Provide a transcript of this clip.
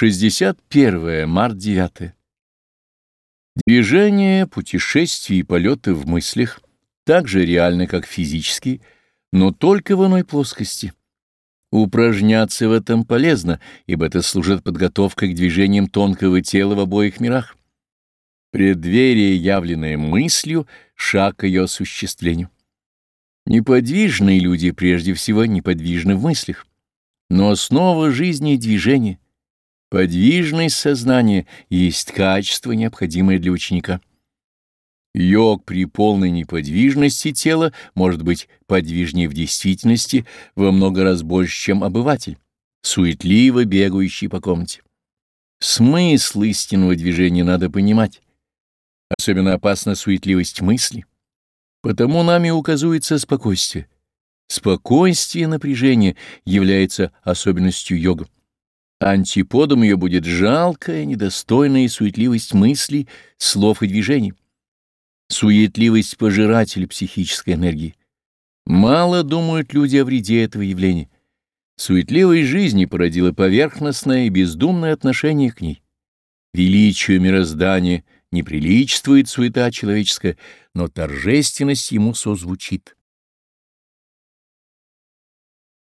61 март 9. Движение, путешествия и полеты в мыслях так же реальны, как физические, но только в иной плоскости. Упражняться в этом полезно, ибо это служит подготовкой к движениям тонкого тела в обоих мирах. Преддверие, явленное мыслью, шаг к ее осуществлению. Неподвижные люди прежде всего неподвижны в мыслях, но основа жизни — движение — Подвижность сознания есть качество, необходимое для ученика. Йог при полной неподвижности тела может быть подвижнее в действительности во много раз больше, чем обыватель, суетливо бегающий по комнате. Смысл истинного движения надо понимать. Особенно опасна суетливость мысли. Потому нами указывается спокойствие. Спокойствие напряжение является особенностью йога. Антиподом ее будет жалкая, недостойная суетливость мыслей, слов и движений. Суетливость пожиратель психической энергии. Мало думают люди о вреде этого явления. Суетливой жизни породила поверхностное и бездумное отношение к ней. Величию мироздания не приличествует суета человеческая, но торжественность ему созвучит.